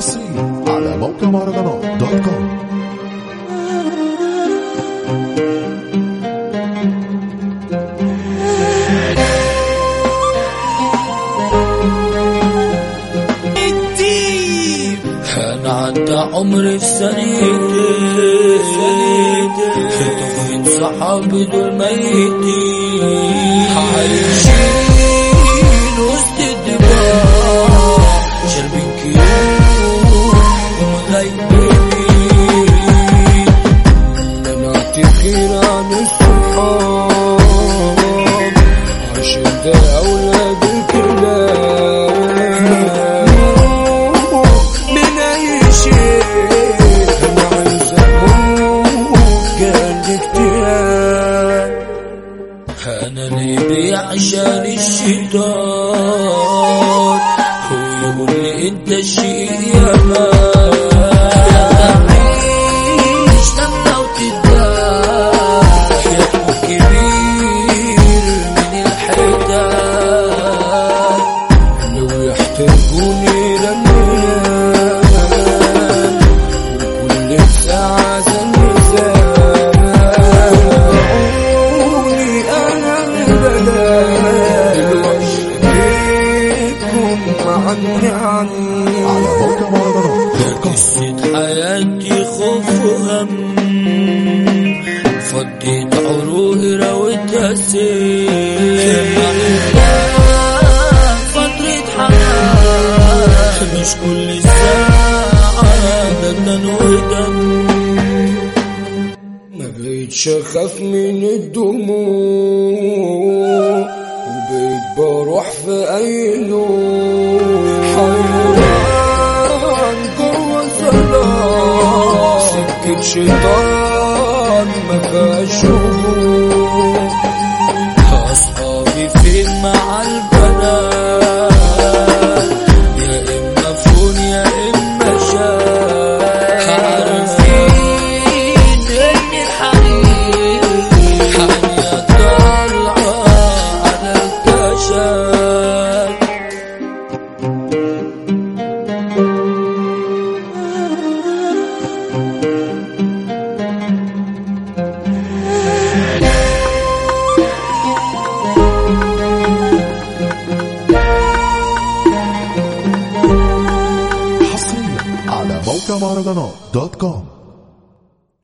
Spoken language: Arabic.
حصريا على موقع مهرجانات دوت كوم. أنا عدى عمري في سنتين صحابي دول ميتين. أنا اعتذر عن الصحاب عشان ده أولاد الكلاب من اي شيء أنا عايز أموت قال اكتئاب أنا اللي بيعشان الشيطان هو يقول لي انت قصة حياتي خوف وهم فضيت عروقي رويتها سيف اخاف من الدموع. وبقيت بروح في أي نور حيران جوه ظلام سكة شيطان ما فيهاش حصريا على موقع مهرجانات دوت كوم